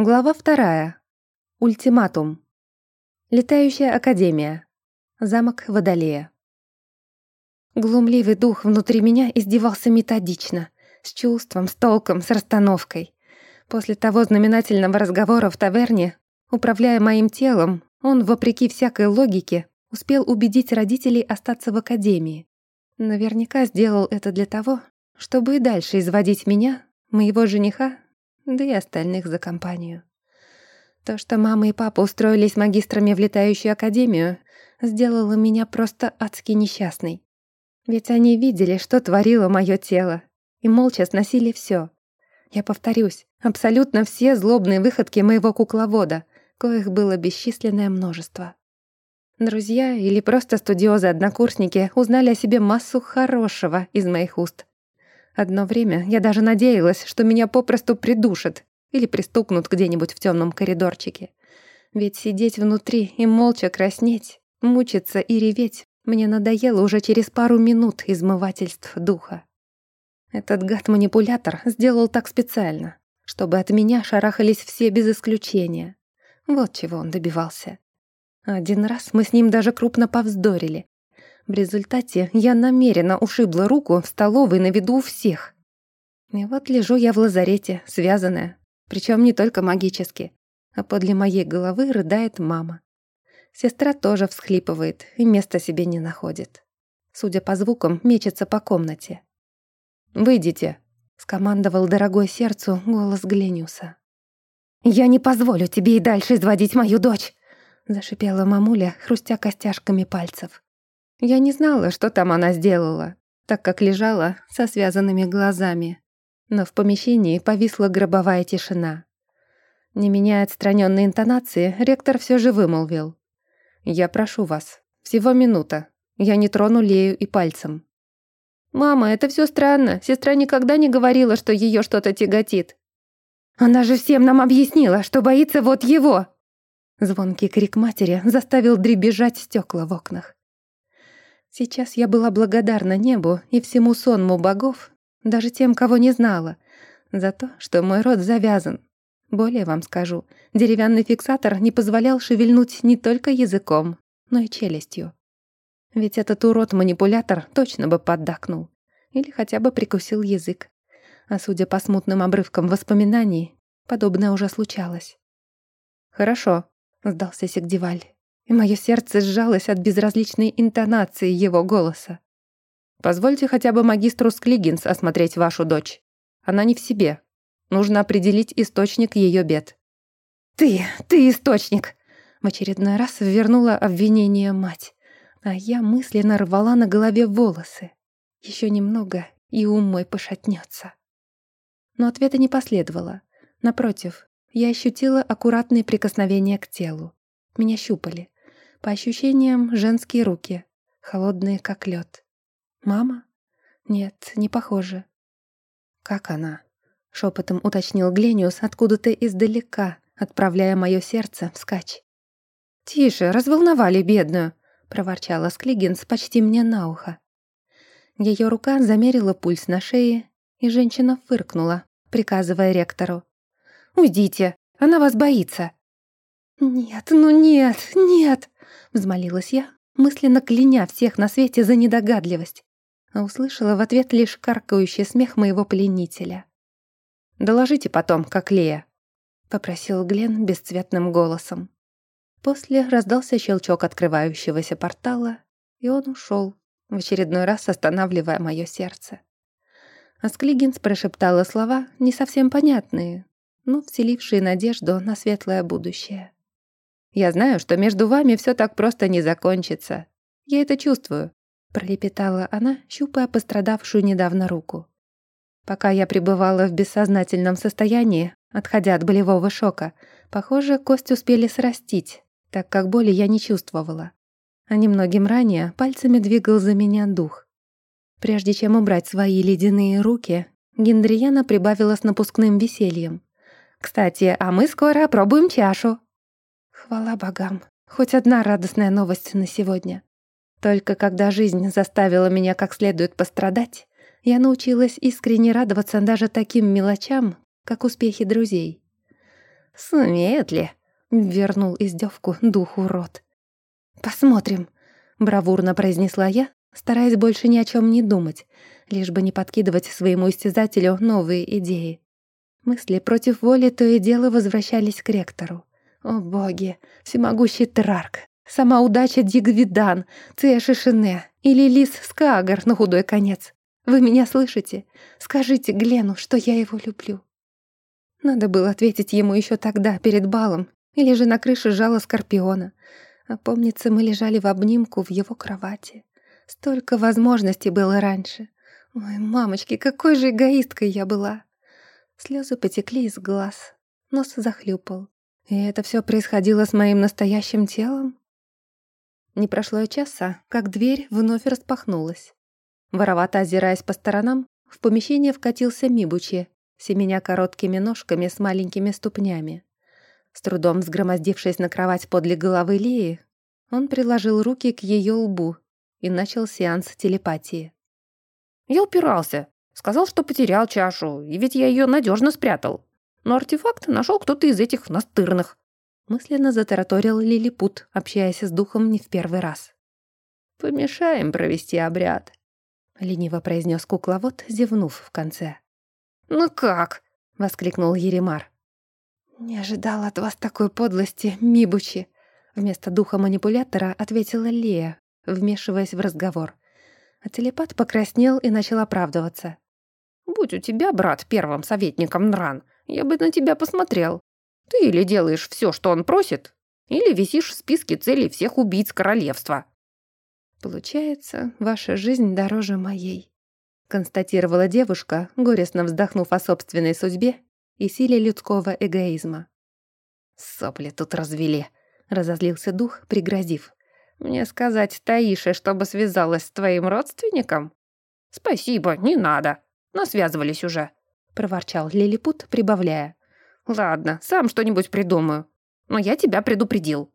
Глава вторая. Ультиматум. Летающая академия. Замок Водолея. Глумливый дух внутри меня издевался методично, с чувством, с толком, с расстановкой. После того знаменательного разговора в таверне, управляя моим телом, он, вопреки всякой логике, успел убедить родителей остаться в академии. Наверняка сделал это для того, чтобы и дальше изводить меня, моего жениха да и остальных за компанию. То, что мама и папа устроились магистрами в летающую академию, сделало меня просто адски несчастной. Ведь они видели, что творило мое тело, и молча сносили все. Я повторюсь, абсолютно все злобные выходки моего кукловода, коих было бесчисленное множество. Друзья или просто студиозы-однокурсники узнали о себе массу хорошего из моих уст, Одно время я даже надеялась, что меня попросту придушат или пристукнут где-нибудь в темном коридорчике. Ведь сидеть внутри и молча краснеть, мучиться и реветь мне надоело уже через пару минут измывательств духа. Этот гад-манипулятор сделал так специально, чтобы от меня шарахались все без исключения. Вот чего он добивался. Один раз мы с ним даже крупно повздорили, в результате я намеренно ушибла руку в столовой на виду у всех. И вот лежу я в лазарете, связанная, причем не только магически, а подле моей головы рыдает мама. Сестра тоже всхлипывает и места себе не находит. Судя по звукам, мечется по комнате. «Выйдите», — скомандовал дорогой сердцу голос Глениуса. «Я не позволю тебе и дальше изводить мою дочь», — зашипела мамуля, хрустя костяшками пальцев. Я не знала, что там она сделала, так как лежала со связанными глазами. Но в помещении повисла гробовая тишина. Не меняя отстраненной интонации, ректор все же вымолвил. «Я прошу вас, всего минута. Я не трону Лею и пальцем». «Мама, это все странно. Сестра никогда не говорила, что ее что-то тяготит». «Она же всем нам объяснила, что боится вот его!» Звонкий крик матери заставил дребезжать стекла в окнах. Сейчас я была благодарна небу и всему сонму богов, даже тем, кого не знала, за то, что мой рот завязан. Более вам скажу, деревянный фиксатор не позволял шевельнуть не только языком, но и челюстью. Ведь этот урод-манипулятор точно бы поддакнул. Или хотя бы прикусил язык. А судя по смутным обрывкам воспоминаний, подобное уже случалось. «Хорошо», — сдался Сигдеваль и мое сердце сжалось от безразличной интонации его голоса. «Позвольте хотя бы магистру Склигинс осмотреть вашу дочь. Она не в себе. Нужно определить источник ее бед». «Ты, ты источник!» В очередной раз вернула обвинение мать, а я мысленно рвала на голове волосы. Еще немного, и ум мой пошатнется. Но ответа не последовало. Напротив, я ощутила аккуратные прикосновения к телу. Меня щупали, по ощущениям, женские руки, холодные, как лед. Мама? Нет, не похоже. Как она? Шепотом уточнил Глениус откуда-то издалека, отправляя мое сердце вскачь. «Тише, разволновали бедную!» — проворчала Склигинс почти мне на ухо. Ее рука замерила пульс на шее, и женщина фыркнула, приказывая ректору. «Уйдите, она вас боится!» «Нет, ну нет, нет!» — взмолилась я, мысленно кляня всех на свете за недогадливость, а услышала в ответ лишь каркающий смех моего пленителя. «Доложите потом, как Лея», — попросил Глен бесцветным голосом. После раздался щелчок открывающегося портала, и он ушел, в очередной раз останавливая мое сердце. Асклигинс прошептала слова, не совсем понятные, но вселившие надежду на светлое будущее. Я знаю, что между вами все так просто не закончится. Я это чувствую», — пролепетала она, щупая пострадавшую недавно руку. Пока я пребывала в бессознательном состоянии, отходя от болевого шока, похоже, кость успели срастить, так как боли я не чувствовала. А немногим ранее пальцами двигал за меня дух. Прежде чем убрать свои ледяные руки, Гендрияна прибавила с напускным весельем. «Кстати, а мы скоро опробуем чашу», Хвала богам. Хоть одна радостная новость на сегодня. Только когда жизнь заставила меня как следует пострадать, я научилась искренне радоваться даже таким мелочам, как успехи друзей. «Сумеет ли?» — вернул издевку духу рот. «Посмотрим», — бравурно произнесла я, стараясь больше ни о чем не думать, лишь бы не подкидывать своему истязателю новые идеи. Мысли против воли то и дело возвращались к ректору. О боги, всемогущий Трарк, сама удача Дигвидан, Ция Шишине или Лис Скагар на худой конец. Вы меня слышите? Скажите Глену, что я его люблю. Надо было ответить ему еще тогда, перед балом, или же на крыше жала Скорпиона. А помнится, мы лежали в обнимку в его кровати. Столько возможностей было раньше. Ой, мамочки, какой же эгоисткой я была. Слезы потекли из глаз, нос захлюпал. И это все происходило с моим настоящим телом? Не прошло и часа, как дверь вновь распахнулась. Воровато озираясь по сторонам, в помещение вкатился Мибучи, семеня короткими ножками с маленькими ступнями. С трудом взгромоздившись на кровать подле головы Лии, он приложил руки к ее лбу и начал сеанс телепатии. «Я упирался. Сказал, что потерял чашу, и ведь я ее надежно спрятал. Но артефакт нашел кто-то из этих настырных». Мысленно затараторил Лилипут, общаясь с духом не в первый раз. «Помешаем провести обряд», — лениво произнес кукловод, зевнув в конце. «Ну как?» — воскликнул Еремар. «Не ожидал от вас такой подлости, Мибучи», — вместо духа манипулятора ответила Лея, вмешиваясь в разговор. А телепат покраснел и начал оправдываться. «Будь у тебя, брат, первым советником Нран, я бы на тебя посмотрел. Ты или делаешь все, что он просит, или висишь в списке целей всех убийц королевства». «Получается, ваша жизнь дороже моей», — констатировала девушка, горестно вздохнув о собственной судьбе и силе людского эгоизма. «Сопли тут развели», — разозлился дух, пригрозив. «Мне сказать Таише, чтобы связалась с твоим родственником?» «Спасибо, не надо. Насвязывались уже», — проворчал Лилипут, прибавляя. «Ладно, сам что-нибудь придумаю. Но я тебя предупредил».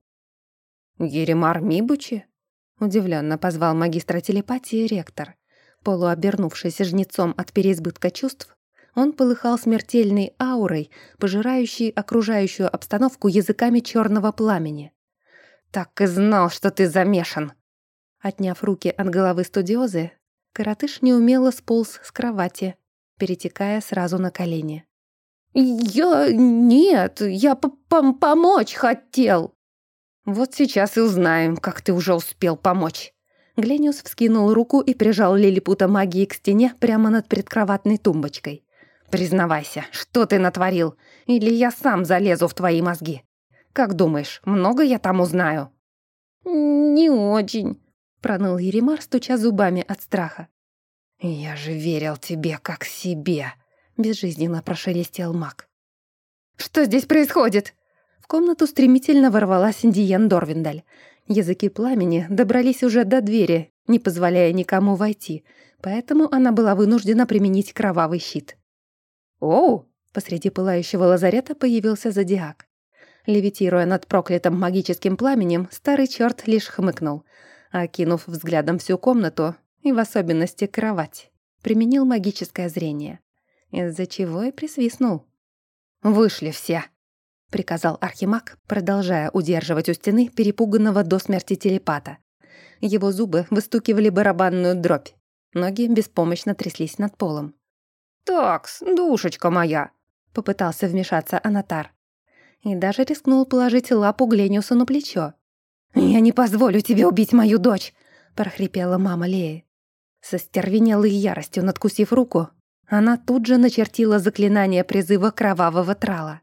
«Еремар Мибучи?» — удивленно позвал магистра телепатии ректор. Полуобернувшись жнецом от переизбытка чувств, он полыхал смертельной аурой, пожирающей окружающую обстановку языками черного пламени. «Так и знал, что ты замешан!» Отняв руки от головы студиозы, коротыш неумело сполз с кровати, перетекая сразу на колени. «Я... нет, я помочь хотел!» «Вот сейчас и узнаем, как ты уже успел помочь!» Глениус вскинул руку и прижал лилипута магии к стене прямо над предкроватной тумбочкой. «Признавайся, что ты натворил? Или я сам залезу в твои мозги? Как думаешь, много я там узнаю?» «Не очень», — проныл Еремар, стуча зубами от страха. «Я же верил тебе как себе», — безжизненно прошелестел маг. «Что здесь происходит?» В комнату стремительно ворвалась Индиен Дорвиндаль. Языки пламени добрались уже до двери, не позволяя никому войти, поэтому она была вынуждена применить кровавый щит. «Оу!» — посреди пылающего лазарета появился зодиак. Левитируя над проклятым магическим пламенем, старый черт лишь хмыкнул, окинув взглядом всю комнату и в особенности кровать, применил магическое зрение, из-за чего и присвистнул. «Вышли все!» — приказал Архимаг, продолжая удерживать у стены перепуганного до смерти телепата. Его зубы выстукивали барабанную дробь, ноги беспомощно тряслись над полом. «Такс, душечка моя!» — попытался вмешаться Анатар. И даже рискнул положить лапу Глениусу на плечо. «Я не позволю тебе убить мою дочь!» — прохрипела мама Леи. Со стервенелой яростью надкусив руку, она тут же начертила заклинание призыва кровавого трала.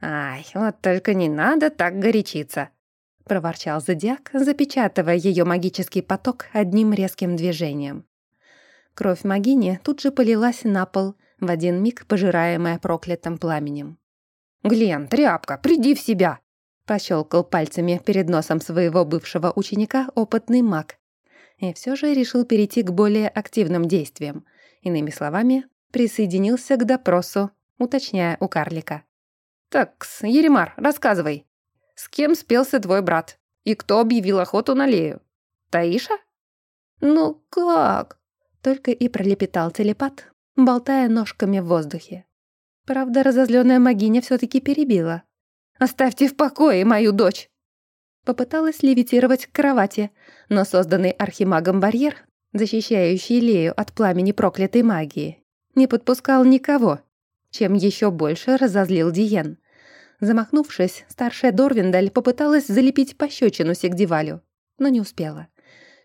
«Ай, вот только не надо так горячиться!» — проворчал Зодиак, запечатывая ее магический поток одним резким движением. Кровь Магини тут же полилась на пол, в один миг пожираемая проклятым пламенем. «Глен, тряпка, приди в себя!» Пощелкал пальцами перед носом своего бывшего ученика опытный маг. И все же решил перейти к более активным действиям. Иными словами, присоединился к допросу, уточняя у карлика. «Так, Еремар, рассказывай. С кем спелся твой брат? И кто объявил охоту на Лею? Таиша?» «Ну как?» Только и пролепетал телепат, болтая ножками в воздухе. Правда, разозленная магиня все таки перебила. Оставьте в покое мою дочь!» Попыталась левитировать к кровати, но созданный архимагом барьер, защищающий Лею от пламени проклятой магии, не подпускал никого, чем еще больше разозлил Диен. Замахнувшись, старшая Дорвиндаль попыталась залепить пощечину Сигдивалю, но не успела.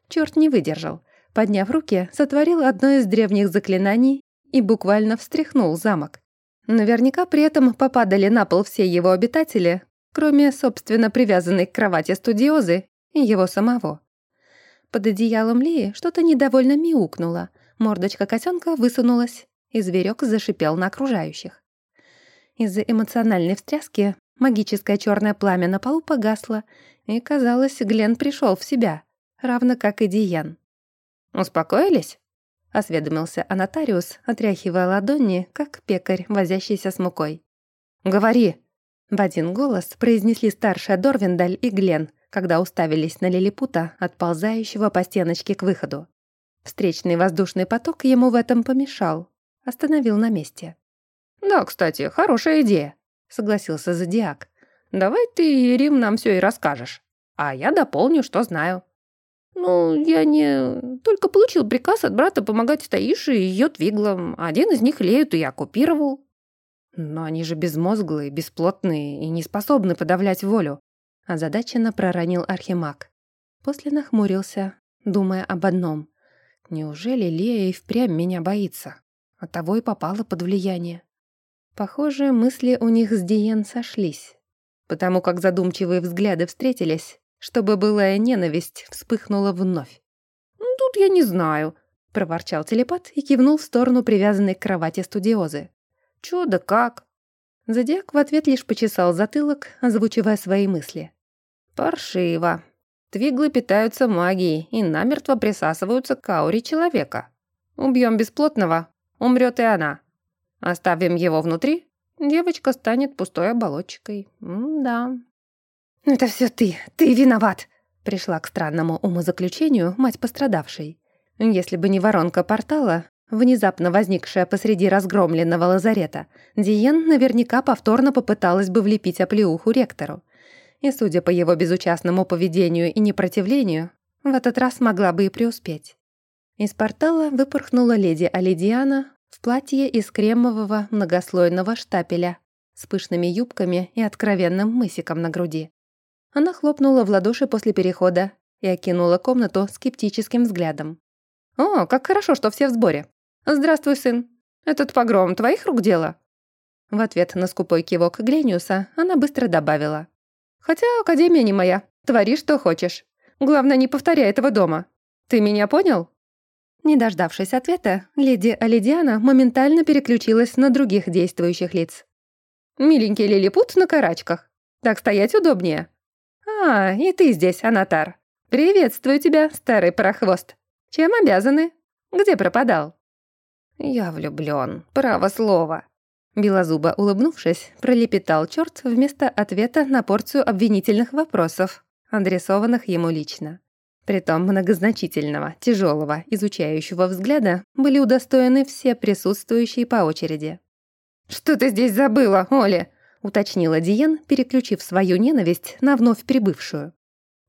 Черт не выдержал. Подняв руки, сотворил одно из древних заклинаний и буквально встряхнул замок. Наверняка при этом попадали на пол все его обитатели, кроме, собственно, привязанной к кровати студиозы и его самого. Под одеялом Лии что-то недовольно мяукнуло, мордочка котенка высунулась, и зверек зашипел на окружающих. Из-за эмоциональной встряски магическое черное пламя на полу погасло, и, казалось, Глен пришел в себя, равно как и Диен. «Успокоились?» — осведомился Анатариус, отряхивая ладони, как пекарь, возящийся с мукой. «Говори!» — в один голос произнесли старшая Дорвиндаль и Глен, когда уставились на лилипута, отползающего по стеночке к выходу. Встречный воздушный поток ему в этом помешал, остановил на месте. «Да, кстати, хорошая идея», — согласился Зодиак. «Давай ты, Рим, нам все и расскажешь, а я дополню, что знаю». «Ну, я не... Только получил приказ от брата помогать Таише и ее твиглам. Один из них Леют и оккупировал». «Но они же безмозглые, бесплотные и не способны подавлять волю», озадаченно проронил Архимаг. После нахмурился, думая об одном. «Неужели Лея и впрямь меня боится? Оттого и попала под влияние». Похоже, мысли у них с Диен сошлись, потому как задумчивые взгляды встретились, чтобы былая ненависть вспыхнула вновь. «Ну, «Тут я не знаю», — проворчал телепат и кивнул в сторону привязанной к кровати студиозы. «Чё да как?» Зодиак в ответ лишь почесал затылок, озвучивая свои мысли. «Паршиво. Твиглы питаются магией и намертво присасываются к ауре человека. Убьем бесплотного, умрет и она. Оставим его внутри, девочка станет пустой оболочкой. М-да. «Это все ты, ты виноват!» Пришла к странному умозаключению мать пострадавшей. Если бы не воронка портала, внезапно возникшая посреди разгромленного лазарета, Диен наверняка повторно попыталась бы влепить оплеуху ректору. И, судя по его безучастному поведению и непротивлению, в этот раз могла бы и преуспеть. Из портала выпорхнула леди Алидиана в платье из кремового многослойного штапеля с пышными юбками и откровенным мысиком на груди. Она хлопнула в ладоши после перехода и окинула комнату скептическим взглядом. «О, как хорошо, что все в сборе. Здравствуй, сын. Этот погром твоих рук дело?» В ответ на скупой кивок Глениуса она быстро добавила. «Хотя Академия не моя. Твори, что хочешь. Главное, не повторяй этого дома. Ты меня понял?» Не дождавшись ответа, леди Алидиана моментально переключилась на других действующих лиц. «Миленький лилипут на карачках. Так стоять удобнее». «А, и ты здесь, Анатар. Приветствую тебя, старый парохвост. Чем обязаны? Где пропадал?» «Я влюблён, право слово». Белозубо улыбнувшись, пролепетал чёрт вместо ответа на порцию обвинительных вопросов, адресованных ему лично. Притом многозначительного, тяжелого, изучающего взгляда были удостоены все присутствующие по очереди. «Что ты здесь забыла, Оля?» — уточнила Диен, переключив свою ненависть на вновь прибывшую.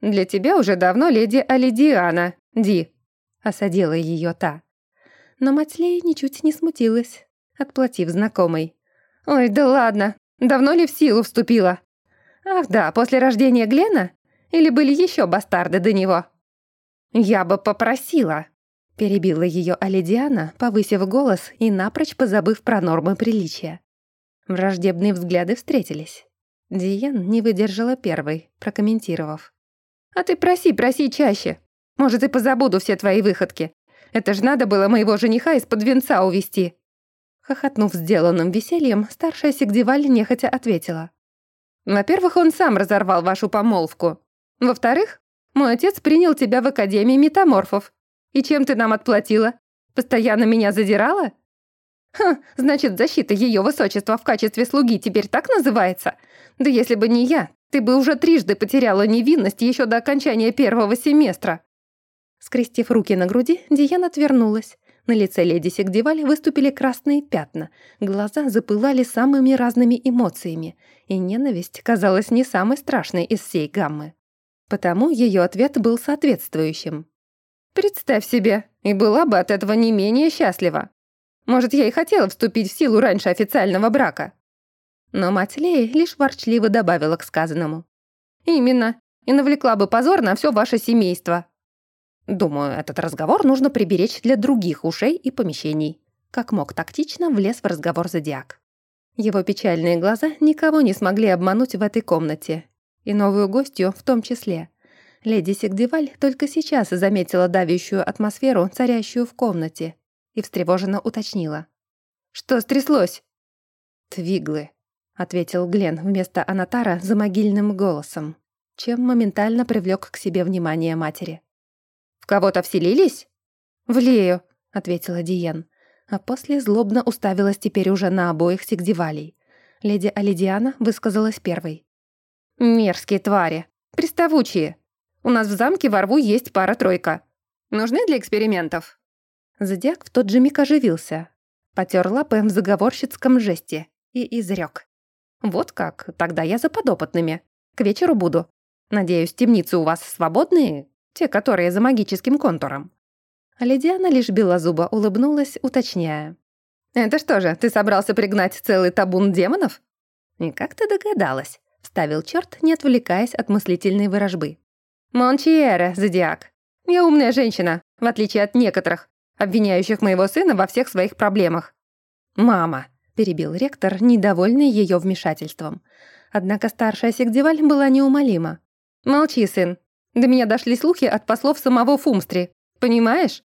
«Для тебя уже давно леди Алидиана, Ди», — осадила ее та. Но Матлей ничуть не смутилась, отплатив знакомой. «Ой, да ладно, давно ли в силу вступила? Ах да, после рождения Глена? Или были еще бастарды до него?» «Я бы попросила», — перебила ее Алидиана, повысив голос и напрочь позабыв про нормы приличия. Враждебные взгляды встретились. Диен не выдержала первой, прокомментировав. «А ты проси, проси чаще. Может, и позабуду все твои выходки. Это ж надо было моего жениха из-под венца увести. Хохотнув сделанным весельем, старшая Сигдеваль нехотя ответила. «Во-первых, он сам разорвал вашу помолвку. Во-вторых, мой отец принял тебя в Академии метаморфов. И чем ты нам отплатила? Постоянно меня задирала? Ха, значит, защита ее высочества в качестве слуги теперь так называется? Да если бы не я, ты бы уже трижды потеряла невинность еще до окончания первого семестра. Скрестив руки на груди, Диана отвернулась, На лице леди Сигдеваль выступили красные пятна, глаза запылали самыми разными эмоциями, и ненависть казалась не самой страшной из всей гаммы. Потому ее ответ был соответствующим. «Представь себе, и была бы от этого не менее счастлива. Может, я и хотела вступить в силу раньше официального брака». Но мать Леи лишь ворчливо добавила к сказанному. «Именно, и навлекла бы позор на все ваше семейство, Думаю, этот разговор нужно приберечь для других ушей и помещений. Как мог тактично влез в разговор Зодиак. Его печальные глаза никого не смогли обмануть в этой комнате. И новую гостью в том числе. Леди Сигдеваль только сейчас заметила давящую атмосферу, царящую в комнате, и встревоженно уточнила. «Что стряслось?» «Твиглы», — ответил Глен вместо Анатара за могильным голосом, чем моментально привлек к себе внимание матери. «В кого-то вселились?» «В Лею», — ответила Диен. А после злобно уставилась теперь уже на обоих сигдевалей. Леди Алидиана высказалась первой. «Мерзкие твари! Приставучие! У нас в замке во рву есть пара-тройка. Нужны для экспериментов?» Зодиак в тот же миг оживился. Потер лапы в заговорщицком жесте и изрек. «Вот как, тогда я за подопытными. К вечеру буду. Надеюсь, темницы у вас свободные?» Те, которые за магическим контуром. А Лидиана лишь белозубо улыбнулась, уточняя. «Это что же, ты собрался пригнать целый табун демонов?» «И как ты догадалась?» — вставил черт, не отвлекаясь от мыслительной выражбы. «Мончиера, зодиак. Я умная женщина, в отличие от некоторых, обвиняющих моего сына во всех своих проблемах». «Мама», — перебил ректор, недовольный ее вмешательством. Однако старшая Сигдеваль была неумолима. «Молчи, сын, до меня дошли слухи от послов самого Фумстри. Понимаешь?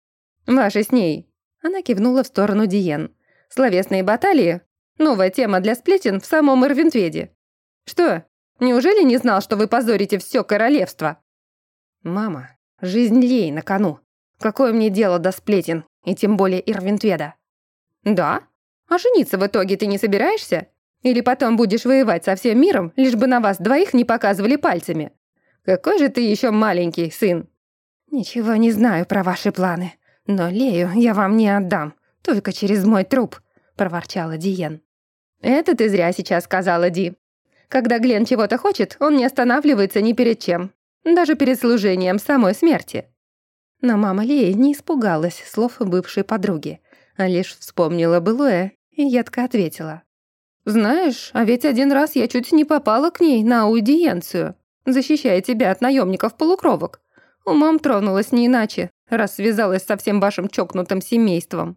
Ваши с ней». Она кивнула в сторону Диен. «Словесные баталии? Новая тема для сплетен в самом Ирвинтведе. Что, неужели не знал, что вы позорите все королевство?» «Мама, жизнь Лей на кону. Какое мне дело до сплетен, и тем более Ирвинтведа?» «Да? А жениться в итоге ты не собираешься? Или потом будешь воевать со всем миром, лишь бы на вас двоих не показывали пальцами?» Какой же ты еще маленький, сын!» «Ничего не знаю про ваши планы, но Лею я вам не отдам, только через мой труп», — проворчала Диен. «Это ты зря сейчас сказала, Ди. Когда Глен чего-то хочет, он не останавливается ни перед чем, даже перед служением самой смерти». Но мама Леи не испугалась слов бывшей подруги, а лишь вспомнила былое и едко ответила. «Знаешь, а ведь один раз я чуть не попала к ней на аудиенцию защищая тебя от наемников-полукровок. Умом тронулась не иначе, раз связалась со всем вашим чокнутым семейством».